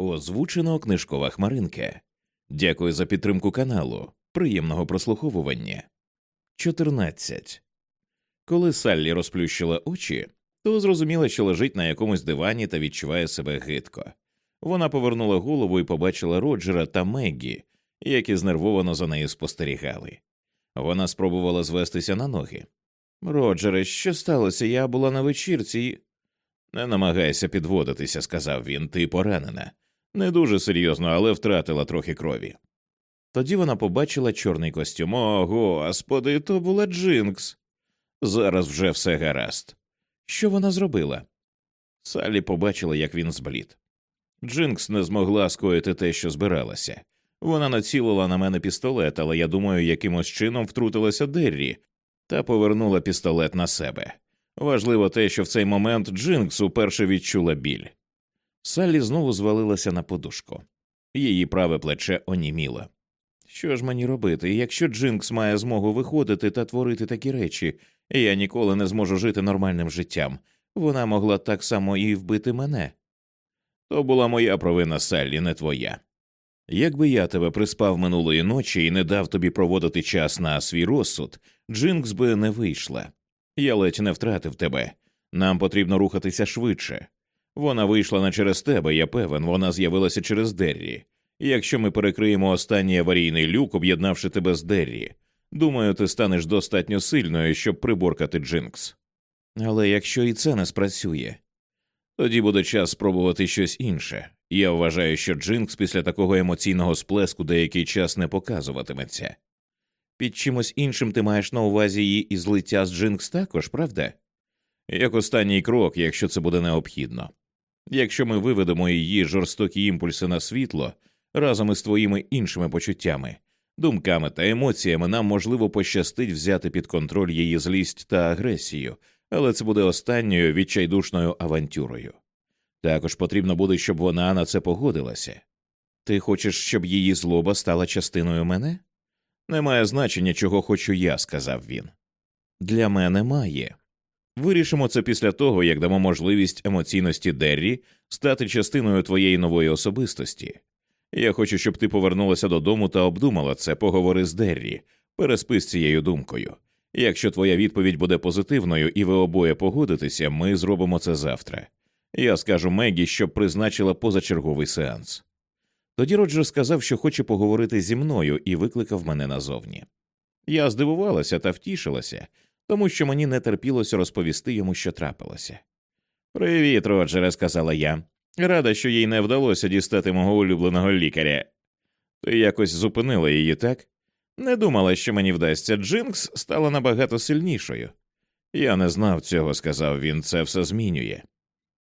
Озвучено книжкова хмаринка. Дякую за підтримку каналу. Приємного прослуховування. 14. Коли Саллі розплющила очі, то зрозуміла, що лежить на якомусь дивані та відчуває себе гидко. Вона повернула голову і побачила Роджера та Меггі, які знервовано за нею спостерігали. Вона спробувала звестися на ноги. Роджере, що сталося? Я була на вечірці. і...» Не намагайся підводитися, сказав він, ти поранена. Не дуже серйозно, але втратила трохи крові. Тоді вона побачила чорний костюм. О, господи, то була Джинкс. Зараз вже все гаразд. Що вона зробила? Салі побачила, як він зблід. Джинкс не змогла скоїти те, що збиралася. Вона націлила на мене пістолет, але я думаю, якимось чином втрутилася Деррі та повернула пістолет на себе. Важливо те, що в цей момент Джинкс уперше відчула біль. Саллі знову звалилася на подушку. Її праве плече оніміло. Що ж мені робити, якщо Джинкс має змогу виходити та творити такі речі, я ніколи не зможу жити нормальним життям. Вона могла так само і вбити мене. То була моя провина, Саллі, не твоя. Якби я тебе приспав минулої ночі і не дав тобі проводити час на свій розсуд, Джинкс би не вийшла. Я ледь не втратив тебе. Нам потрібно рухатися швидше. Вона вийшла не через тебе, я певен, вона з'явилася через Деррі. Якщо ми перекриємо останній аварійний люк, об'єднавши тебе з Деррі, думаю, ти станеш достатньо сильною, щоб приборкати Джинкс. Але якщо і це не спрацює, тоді буде час спробувати щось інше. Я вважаю, що Джинкс після такого емоційного сплеску деякий час не показуватиметься. Під чимось іншим ти маєш на увазі її і злиття з Джинкс також, правда? Як останній крок, якщо це буде необхідно. Якщо ми виведемо її жорстокі імпульси на світло разом із твоїми іншими почуттями, думками та емоціями, нам можливо пощастить взяти під контроль її злість та агресію, але це буде останньою відчайдушною авантюрою. Також потрібно буде, щоб вона на це погодилася. Ти хочеш, щоб її злоба стала частиною мене? Немає значення, чого хочу я, сказав він. Для мене має. Вирішимо це після того, як дамо можливість емоційності Деррі стати частиною твоєї нової особистості. Я хочу, щоб ти повернулася додому та обдумала це, поговори з Деррі, переспи з цією думкою. Якщо твоя відповідь буде позитивною і ви обоє погодитеся, ми зробимо це завтра. Я скажу Мегі, щоб призначила позачерговий сеанс. Тоді Роджер сказав, що хоче поговорити зі мною, і викликав мене назовні. Я здивувалася та втішилася, тому що мені не терпілося розповісти йому, що трапилося. Привіт, Роджере, сказала я. Рада, що їй не вдалося дістати мого улюбленого лікаря. Ти якось зупинила її, так? Не думала, що мені вдасться. Джинкс стала набагато сильнішою. Я не знав цього, сказав він, це все змінює.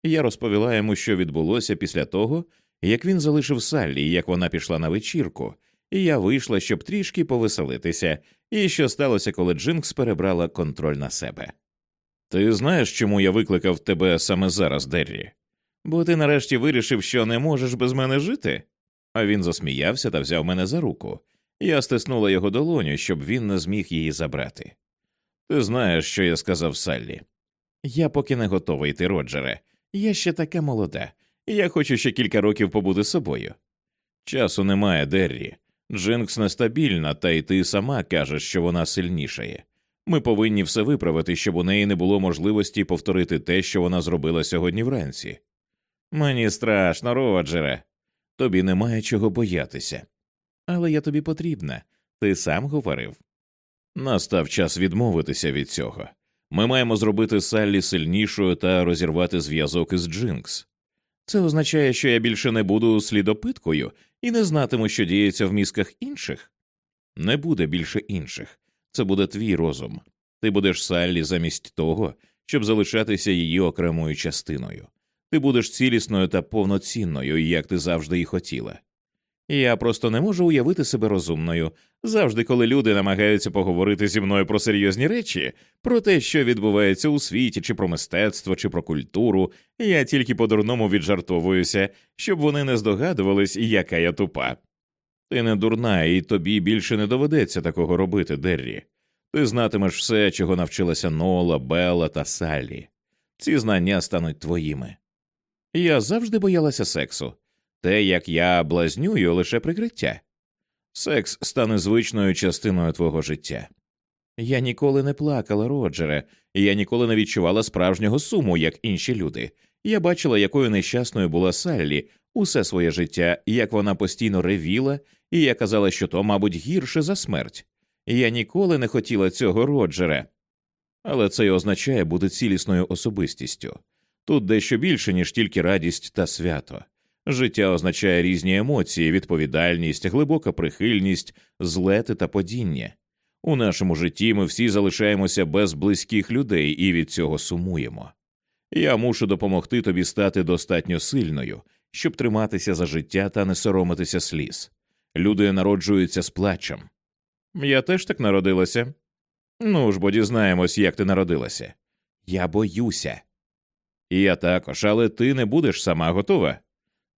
Я розповіла йому, що відбулося після того, як він залишив Саллі, як вона пішла на вечірку, і я вийшла, щоб трішки повеселитися, і що сталося, коли Джинкс перебрала контроль на себе. Ти знаєш, чому я викликав тебе саме зараз, Деррі? Бо ти нарешті вирішив, що не можеш без мене жити. А він засміявся та взяв мене за руку. Я стиснула його долоню, щоб він не зміг її забрати. Ти знаєш, що я сказав Саллі. Я поки не готовий йти, Роджере. Я ще така молода, я хочу ще кілька років побути собою. Часу немає, Деррі. Джинкс нестабільна, та й ти сама кажеш, що вона сильнішає. Ми повинні все виправити, щоб у неї не було можливості повторити те, що вона зробила сьогодні вранці. Мені страшно, Роджере. Тобі немає чого боятися. Але я тобі потрібна, ти сам говорив. Настав час відмовитися від цього. Ми маємо зробити Саллі сильнішою та розірвати зв'язок із Джинкс. Це означає, що я більше не буду слідопиткою і не знатиму, що діється в мізках інших. Не буде більше інших. Це буде твій розум. Ти будеш Саллі замість того, щоб залишатися її окремою частиною. Ти будеш цілісною та повноцінною, як ти завжди і хотіла. Я просто не можу уявити себе розумною. Завжди, коли люди намагаються поговорити зі мною про серйозні речі, про те, що відбувається у світі, чи про мистецтво, чи про культуру, я тільки по-дурному віджартовуюся, щоб вони не здогадувались, яка я тупа. Ти не дурна, і тобі більше не доведеться такого робити, Деррі. Ти знатимеш все, чого навчилася Нола, Белла та Саллі. Ці знання стануть твоїми. Я завжди боялася сексу. Те, як я блазнюю, лише прикриття. Секс стане звичною частиною твого життя. Я ніколи не плакала, Роджере, і я ніколи не відчувала справжнього суму, як інші люди. Я бачила, якою нещасною була Саллі усе своє життя, як вона постійно ревіла, і я казала, що то, мабуть, гірше за смерть. Я ніколи не хотіла цього Роджера. Але це й означає бути цілісною особистістю. Тут дещо більше, ніж тільки радість та свято. Життя означає різні емоції, відповідальність, глибока прихильність, злети та падіння. У нашому житті ми всі залишаємося без близьких людей і від цього сумуємо. Я мушу допомогти тобі стати достатньо сильною, щоб триматися за життя та не соромитися сліз. Люди народжуються з плачем. Я теж так народилася. Ну ж бо дізнаємось, як ти народилася. Я боюся. Я також, але ти не будеш сама готова.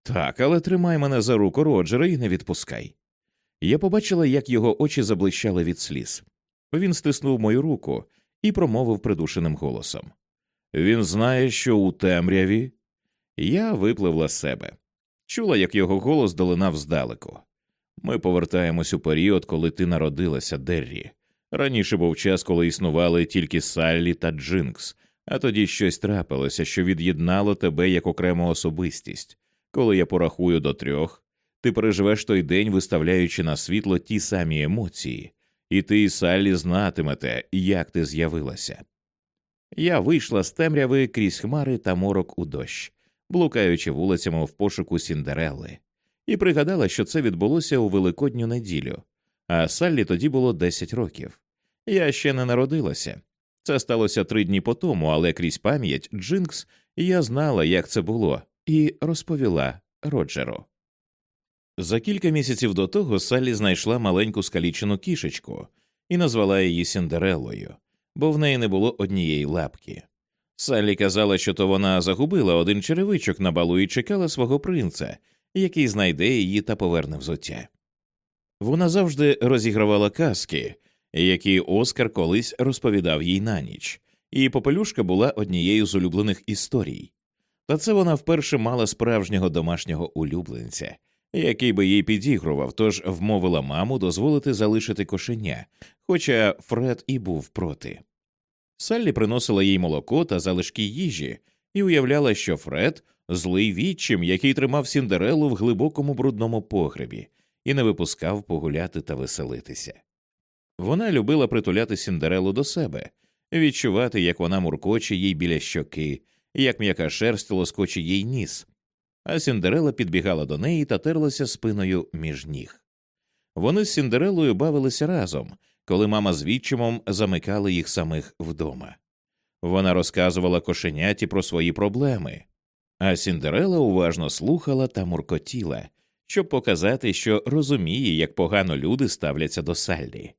Так, але тримай мене за руку, Роджера, і не відпускай. Я побачила, як його очі заблищали від сліз. Він стиснув мою руку і промовив придушеним голосом. Він знає, що у темряві. Я випливла себе. Чула, як його голос долинав здалеку. Ми повертаємось у період, коли ти народилася, Деррі. Раніше був час, коли існували тільки Саллі та Джинкс, а тоді щось трапилося, що від'єднало тебе як окрему особистість. Коли я порахую до трьох, ти переживеш той день, виставляючи на світло ті самі емоції, і ти і Саллі знатимете, як ти з'явилася. Я вийшла з темряви крізь хмари та морок у дощ, блукаючи вулицями в пошуку Сіндерелли, і пригадала, що це відбулося у великодню неділю, а Саллі тоді було 10 років. Я ще не народилася. Це сталося три дні по тому, але крізь пам'ять Джинкс я знала, як це було, і розповіла Роджеру. За кілька місяців до того Саллі знайшла маленьку скалічену кішечку і назвала її Сіндереллою, бо в неї не було однієї лапки. Саллі казала, що то вона загубила один черевичок на балу і чекала свого принца, який знайде її та поверне взуття. Вона завжди розігравала казки, які Оскар колись розповідав їй на ніч, і попелюшка була однією з улюблених історій. Та це вона вперше мала справжнього домашнього улюбленця, який би їй підігрував, тож вмовила маму дозволити залишити кошеня, хоча Фред і був проти. Саллі приносила їй молоко та залишки їжі і уявляла, що Фред злий відчим, який тримав Сіндерелу в глибокому брудному погребі і не випускав погуляти та веселитися. Вона любила притуляти Сіндерелу до себе, відчувати, як вона муркоче їй біля щоки, як м'яка шерсть лоскоче їй ніс, а Сіндерела підбігала до неї та терлася спиною між ніг. Вони з Сіндерелою бавилися разом, коли мама з відчимом замикали їх самих вдома. Вона розказувала кошеняті про свої проблеми, а Сіндерела уважно слухала та муркотіла, щоб показати, що розуміє, як погано люди ставляться до Саллі.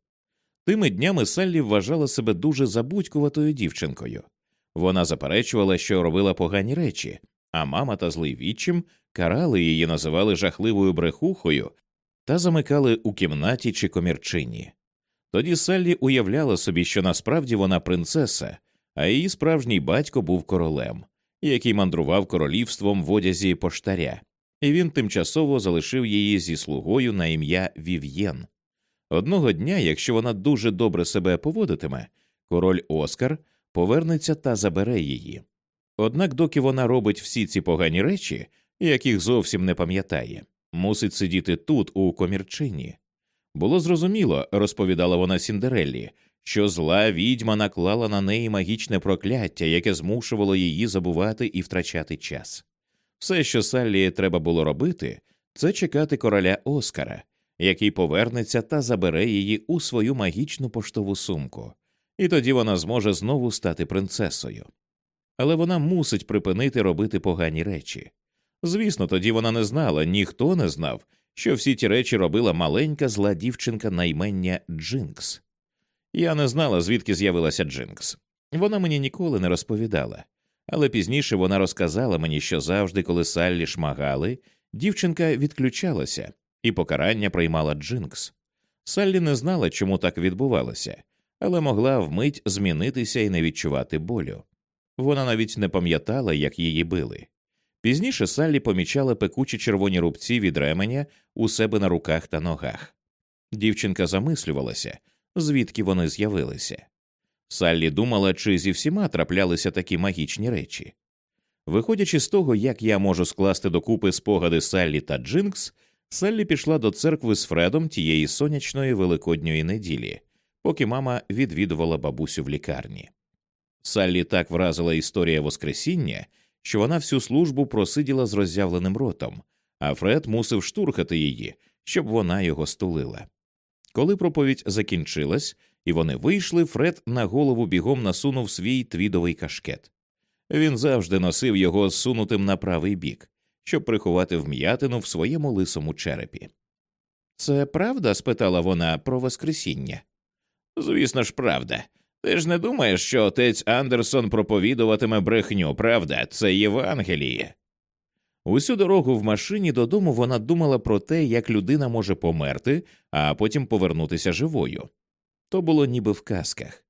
Тими днями Саллі вважала себе дуже забудькуватою дівчинкою. Вона заперечувала, що робила погані речі, а мама та злий відчим карали її, називали жахливою брехухою та замикали у кімнаті чи комірчині. Тоді Саллі уявляла собі, що насправді вона принцеса, а її справжній батько був королем, який мандрував королівством в одязі поштаря, і він тимчасово залишив її зі слугою на ім'я Вів'єн. Одного дня, якщо вона дуже добре себе поводитиме, король Оскар повернеться та забере її. Однак, доки вона робить всі ці погані речі, яких зовсім не пам'ятає, мусить сидіти тут, у комірчині. Було зрозуміло, розповідала вона Сіндереллі, що зла відьма наклала на неї магічне прокляття, яке змушувало її забувати і втрачати час. Все, що Саллі треба було робити, це чекати короля Оскара, який повернеться та забере її у свою магічну поштову сумку, і тоді вона зможе знову стати принцесою. Але вона мусить припинити робити погані речі. Звісно, тоді вона не знала, ніхто не знав, що всі ті речі робила маленька зла дівчинка на імення Джинкс. Я не знала, звідки з'явилася Джинкс. Вона мені ніколи не розповідала, але пізніше вона розказала мені, що завжди, коли Саллі шмагали, дівчинка відключалася, і покарання приймала Джинкс. Саллі не знала, чому так відбувалося, але могла вмить змінитися і не відчувати болю. Вона навіть не пам'ятала, як її били. Пізніше Саллі помічала пекучі червоні рубці від ременя у себе на руках та ногах. Дівчинка замислювалася, звідки вони з'явилися. Саллі думала, чи зі всіма траплялися такі магічні речі. Виходячи з того, як я можу скласти докупи спогади Саллі та Джинкс, Саллі пішла до церкви з Фредом тієї сонячної великодньої неділі, поки мама відвідувала бабусю в лікарні. Саллі так вразила історія Воскресіння, що вона всю службу просиділа з роззявленим ротом, а Фред мусив штурхати її, щоб вона його стулила. Коли проповідь закінчилась, і вони вийшли, Фред на голову бігом насунув свій твідовий кашкет. Він завжди носив його зсунутим на правий бік, щоб приховати вм'ятину в своєму лисому черепі. Це правда? спитала вона про Воскресіння. Звісно ж, правда. Ти ж не думаєш, що отець Андерсон проповідуватиме брехню, правда, це Євангеліє. Усю дорогу в машині додому вона думала про те, як людина може померти, а потім повернутися живою. То було ніби в казках.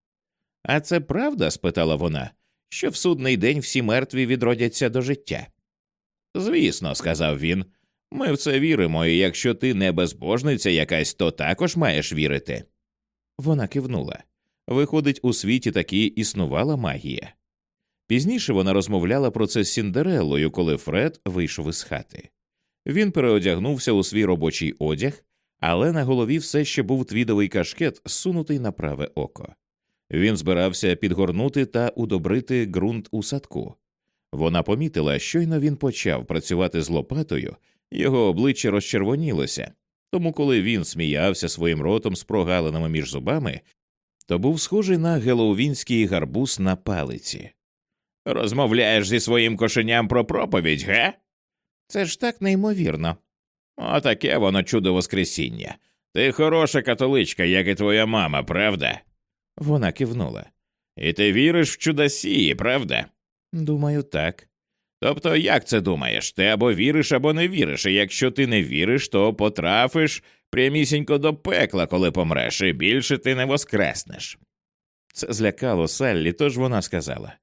А це правда? спитала вона, що в судний день всі мертві відродяться до життя. Звісно, сказав він. Ми в це віримо, і якщо ти не безбожниця якась, то також маєш вірити. Вона кивнула. Виходить, у світі таки існувала магія. Пізніше вона розмовляла про це з Сіндереллою, коли Фред вийшов із хати. Він переодягнувся у свій робочий одяг, але на голові все ще був твідовий кашкет, сунутий на праве око. Він збирався підгорнути та удобрити ґрунт у садку. Вона помітила, щойно він почав працювати з лопатою, його обличчя розчервонілося, тому коли він сміявся своїм ротом з прогалинами між зубами, то був схожий на геловінський гарбуз на палиці. Розмовляєш зі своїм кошеням про проповідь, ге? Це ж так неймовірно. Отаке воно чудо Воскресіння. Ти хороша католичка, як і твоя мама, правда? Вона кивнула. І ти віриш в чудосії, правда? Думаю, так. Тобто, як це думаєш? Ти або віриш, або не віриш, і якщо ти не віриш, то потрафиш прямісінько до пекла, коли помреш, і більше ти не воскреснеш. Це злякало Саллі, тож вона сказала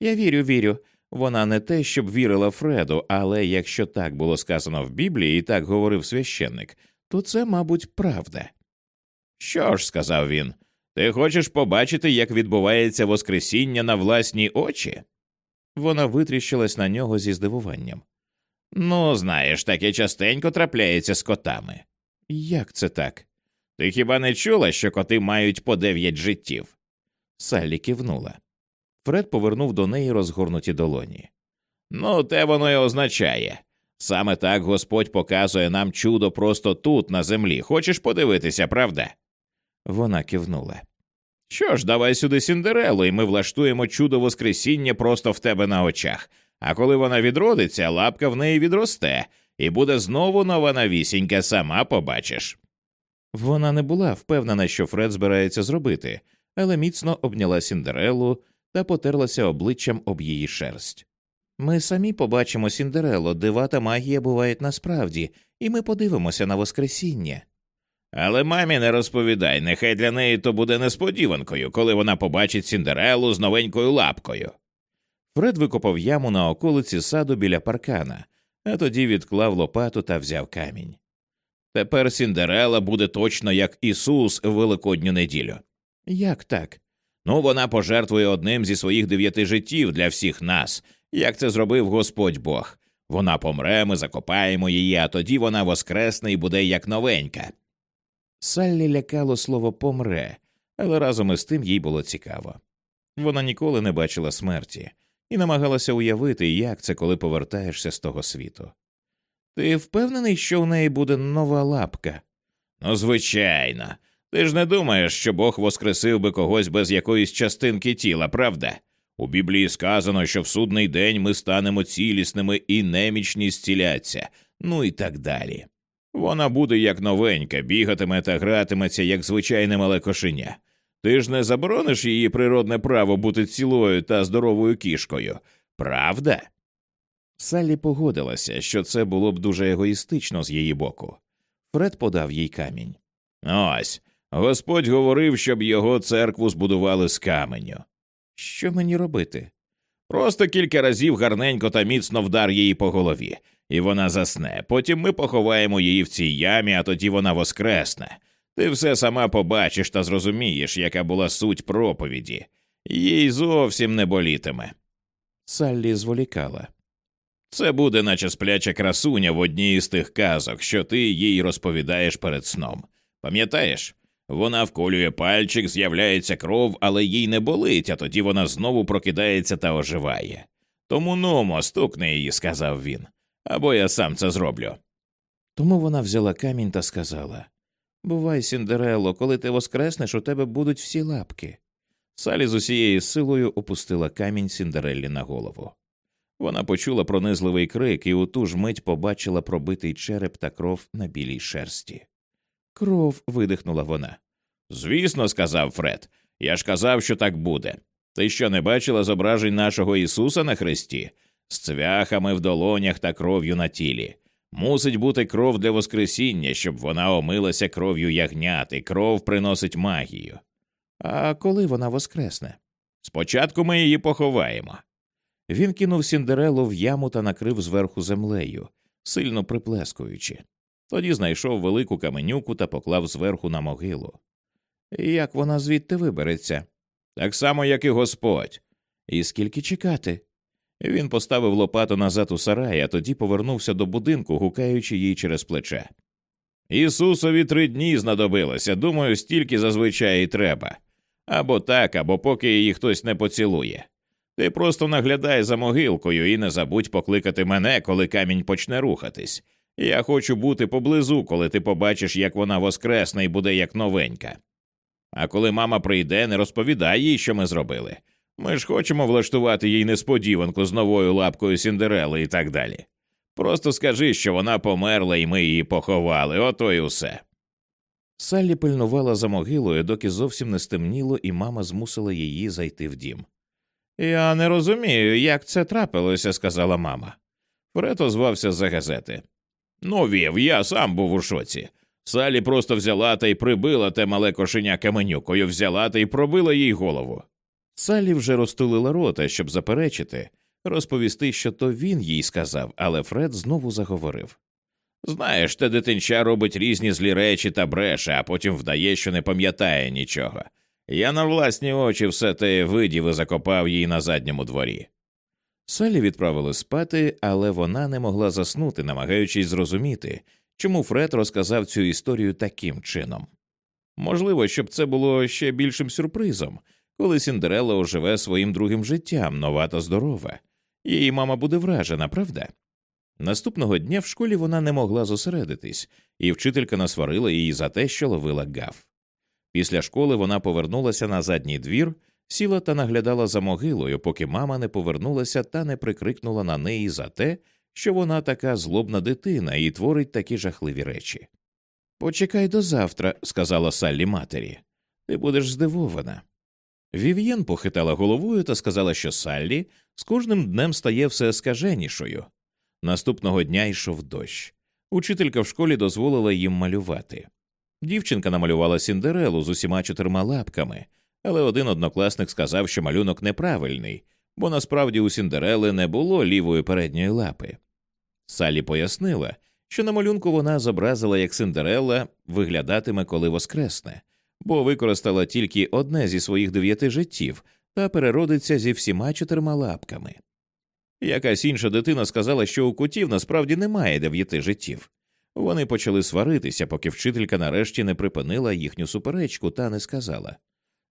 Я вірю, вірю. Вона не те, щоб вірила Фреду, але якщо так було сказано в Біблії і так говорив священник, то це, мабуть, правда. Що ж, сказав він, ти хочеш побачити, як відбувається Воскресіння на власні очі? Вона витріщилась на нього зі здивуванням. Ну, знаєш, таке частенько трапляється з котами. Як це так? Ти хіба не чула, що коти мають по дев'ять життів? Саллі кивнула. Фред повернув до неї розгорнуті долоні. Ну, те воно й означає. Саме так Господь показує нам чудо просто тут, на землі. Хочеш подивитися, правда? Вона кивнула. Що ж, давай сюди Сіндерелу, і ми влаштуємо чудо Воскресіння просто в тебе на очах. А коли вона відродиться, лапка в неї відросте, і буде знову нова навісінька, сама побачиш. Вона не була впевнена, що Фред збирається зробити, але міцно обняла Сіндерелу та потерлася обличчям об її шерсть. Ми самі побачимо Сіндерело, дива та магія бувають насправді, і ми подивимося на Воскресіння. Але мамі не розповідай, нехай для неї то буде несподіванкою, коли вона побачить Сіндерелу з новенькою лапкою. Фред викопав яму на околиці саду біля паркана, а тоді відклав лопату та взяв камінь. Тепер Сіндерела буде точно як Ісус в Великодню неділю. Як так? Ну, вона пожертвує одним зі своїх дев'яти життів для всіх нас, як це зробив Господь Бог. Вона помре, ми закопаємо її, а тоді вона воскресне і буде як новенька. Саллі лякало слово помре, але разом із тим їй було цікаво. Вона ніколи не бачила смерті і намагалася уявити, як це, коли повертаєшся з того світу. Ти впевнений, що в неї буде нова лапка? Ну, звичайно. Ти ж не думаєш, що Бог воскресив би когось без якоїсь частинки тіла, правда? У Біблії сказано, що в судний день ми станемо цілісними і немічні зціляться, ну і так далі. Вона буде як новенька, бігатиме та гратиметься, як звичайне мале кошеня. Ти ж не заборониш її природне право бути цілою та здоровою кішкою, правда? Саллі погодилася, що це було б дуже егоїстично з її боку. Фред подав їй камінь. Ось Господь говорив, щоб його церкву збудували з каменю. Що мені робити? Просто кілька разів гарненько та міцно вдар її по голові, і вона засне. Потім ми поховаємо її в цій ямі, а тоді вона воскресне. Ти все сама побачиш та зрозумієш, яка була суть проповіді, їй зовсім не болітиме. Саллі зволікала. Це буде, наче спляча красуня в одній із тих казок, що ти їй розповідаєш перед сном. Пам'ятаєш? Вона вколює пальчик, з'являється кров, але їй не болить, а тоді вона знову прокидається та оживає. Тому нумо, стукни її, сказав він, або я сам це зроблю. Тому вона взяла камінь та сказала Бувай, Сіндерелло, коли ти воскреснеш, у тебе будуть всі лапки. Саллі з усією силою опустила камінь Сіндереллі на голову. Вона почула пронизливий крик і у ту ж мить побачила пробитий череп та кров на білій шерсті. Кров. видихнула вона. Звісно, сказав Фред. Я ж казав, що так буде. Ти що не бачила зображень нашого Ісуса на хресті? З цвяхами в долонях та кров'ю на тілі. Мусить бути кров для Воскресіння, щоб вона омилася кров'ю ягняти, кров приносить магію. А коли вона воскресне? Спочатку ми її поховаємо. Він кинув Сіндерелу в яму та накрив зверху землею, сильно приплескуючи. Тоді знайшов велику каменюку та поклав зверху на могилу. Як вона звідти вибереться? Так само, як і Господь. І скільки чекати? Він поставив лопату назад у сарай, а тоді повернувся до будинку, гукаючи їй через плече. Ісусові три дні знадобилося, думаю, стільки зазвичай і треба. Або так, або поки її хтось не поцілує. Ти просто наглядай за могилкою і не забудь покликати мене, коли камінь почне рухатись. Я хочу бути поблизу, коли ти побачиш, як вона воскресне і буде як новенька. А коли мама прийде, не розповідай їй, що ми зробили. Ми ж хочемо влаштувати їй несподіванку з новою лапкою Сіндерели і так далі. Просто скажи, що вона померла і ми її поховали, ото й усе. Саллі пильнувала за могилою, доки зовсім не стемніло, і мама змусила її зайти в дім. Я не розумію, як це трапилося, сказала мама. Фред озвався за газети. Ну, вів, я сам був у шоці. Салі просто взяла та й прибила те мале кошеня каменюкою, взяла та й пробила їй голову. Салі вже розтулила рота, щоб заперечити, розповісти, що то він їй сказав, але Фред знову заговорив. Знаєш, те дитинча робить різні злі речі та бреше, а потім вдає, що не пам'ятає нічого. Я на власні очі все те видів і закопав її на задньому дворі. Салі відправили спати, але вона не могла заснути, намагаючись зрозуміти, чому Фред розказав цю історію таким чином. Можливо, щоб це було ще більшим сюрпризом, коли Сіндерелла оживе своїм другим життям, нова та здорова. Її мама буде вражена, правда? Наступного дня в школі вона не могла зосередитись, і вчителька насварила її за те, що ловила гав. Після школи вона повернулася на задній двір, сіла та наглядала за могилою, поки мама не повернулася та не прикрикнула на неї за те, що вона така злобна дитина і творить такі жахливі речі. Почекай до завтра, сказала Саллі матері. Ти будеш здивована. Вів'єн похитала головою та сказала, що Саллі з кожним днем стає все скаженішою. Наступного дня йшов дощ. Учителька в школі дозволила їм малювати. Дівчинка намалювала Сіндерелу з усіма чотирма лапками, але один однокласник сказав, що малюнок неправильний, бо насправді у Сіндерели не було лівої передньої лапи. Салі пояснила, що на малюнку вона зобразила, як Синдерелла виглядатиме, коли воскресне, бо використала тільки одне зі своїх дев'яти життів та переродиться зі всіма чотирма лапками. Якась інша дитина сказала, що у котів насправді немає дев'яти життів. Вони почали сваритися, поки вчителька нарешті не припинила їхню суперечку та не сказала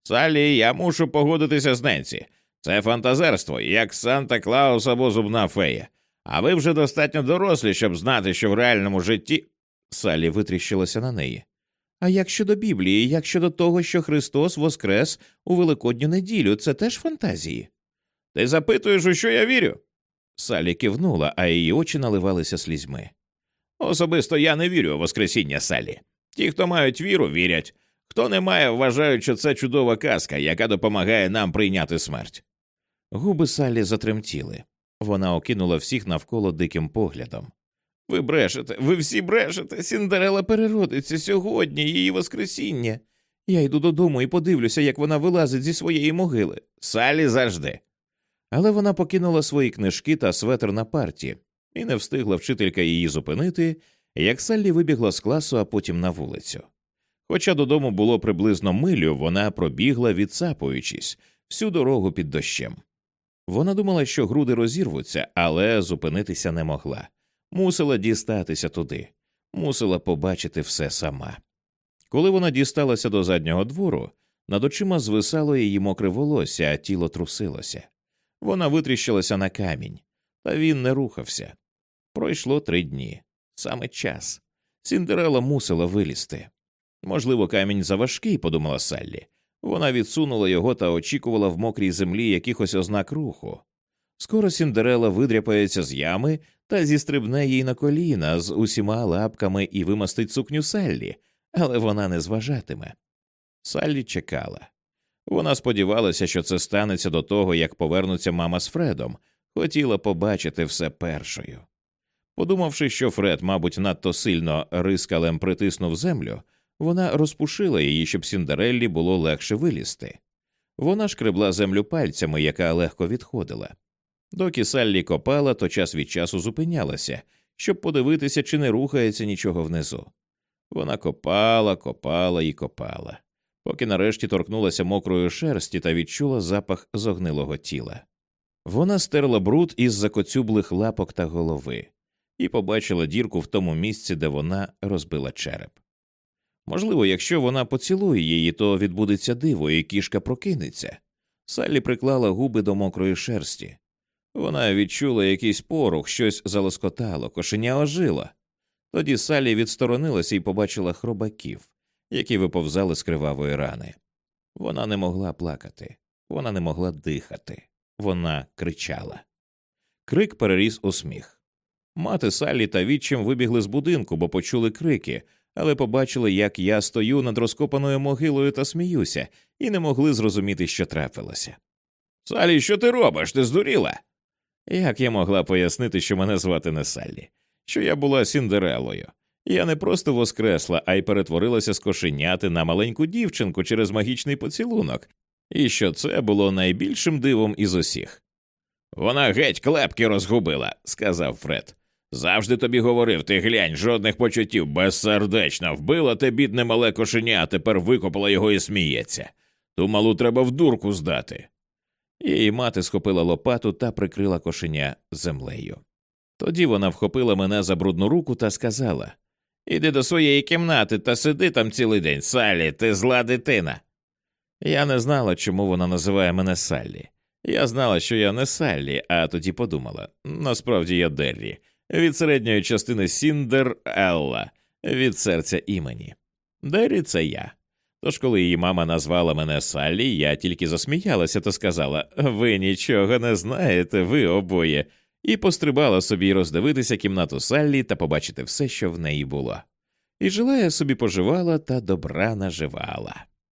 Салі, я мушу погодитися з Ненсі. Це фантазерство, як Санта Клаус або зубна фея. А ви вже достатньо дорослі, щоб знати, що в реальному житті. Салі витріщилася на неї. А як щодо Біблії, як щодо того, що Христос воскрес у Великодню неділю, це теж фантазії? Ти запитуєш, у що я вірю? Салі кивнула, а її очі наливалися слізьми. Особисто я не вірю у Воскресіння Салі. Ті, хто мають віру, вірять. Хто не має, вважають, що це чудова казка, яка допомагає нам прийняти смерть. Губи Салі затремтіли. Вона окинула всіх навколо диким поглядом. Ви брешете, ви всі брешете. Сіндерела переродиться сьогодні, її Воскресіння. Я йду додому і подивлюся, як вона вилазить зі своєї могили. Салі завжди. Але вона покинула свої книжки та светр на парті, і не встигла вчителька її зупинити, як Саллі вибігла з класу, а потім на вулицю. Хоча додому було приблизно милю, вона пробігла, відсапуючись, всю дорогу під дощем. Вона думала, що груди розірвуться, але зупинитися не могла. Мусила дістатися туди, мусила побачити все сама. Коли вона дісталася до заднього двору, над очима звисало її мокре волосся, а тіло трусилося. Вона витріщилася на камінь, та він не рухався. Пройшло три дні. Саме час. Сіндерела мусила вилізти. Можливо, камінь заважкий, подумала Саллі. Вона відсунула його та очікувала в мокрій землі якихось ознак руху. Скоро Сіндерела видряпається з ями та зістрибне їй на коліна з усіма лапками і вимастить сукню Саллі, але вона не зважатиме. Саллі чекала. Вона сподівалася, що це станеться до того, як повернуться мама з Фредом, хотіла побачити все першою. Подумавши, що Фред, мабуть, надто сильно рискалем притиснув землю, вона розпушила її, щоб Сіндереллі було легше вилізти. Вона шкребла землю пальцями, яка легко відходила. Доки Саллі копала, то час від часу зупинялася, щоб подивитися, чи не рухається нічого внизу. Вона копала, копала і копала, поки нарешті торкнулася мокрої шерсті та відчула запах зогнилого тіла. Вона стерла бруд із закоцюблих лапок та голови і побачила дірку в тому місці, де вона розбила череп. Можливо, якщо вона поцілує її, то відбудеться диво, і кішка прокинеться. Саллі приклала губи до мокрої шерсті. Вона відчула якийсь порух, щось залоскотало, кошеня ожило. Тоді Саллі відсторонилася і побачила хробаків, які виповзали з кривавої рани. Вона не могла плакати, вона не могла дихати, вона кричала. Крик переріс у сміх. Мати Саллі та відчим вибігли з будинку, бо почули крики, але побачили, як я стою над розкопаною могилою та сміюся, і не могли зрозуміти, що трапилося. Салі, що ти робиш? Ти здуріла? Як я могла пояснити, що мене звати не Саллі, що я була Сіндерелою? Я не просто воскресла, а й перетворилася з кошеняти на маленьку дівчинку через магічний поцілунок, і що це було найбільшим дивом із усіх. Вона геть клепки розгубила, сказав Фред. Завжди тобі говорив, ти глянь, жодних почуттів, безсердечно вбила те бідне мале кошеня, а тепер викопала його і сміється. Ту малу треба в дурку здати. Її мати схопила лопату та прикрила кошеня землею. Тоді вона вхопила мене за брудну руку та сказала Іди до своєї кімнати та сиди там цілий день. Саллі, ти зла дитина. Я не знала, чому вона називає мене Саллі. Я знала, що я не Саллі, а тоді подумала насправді я Дері від середньої частини Сіндерелла, від серця імені. Дері це я. Тож, коли її мама назвала мене Саллі, я тільки засміялася та сказала Ви нічого не знаєте, ви обоє, і пострибала собі роздивитися кімнату Саллі та побачити все, що в неї було. І жила я собі поживала та добра наживала.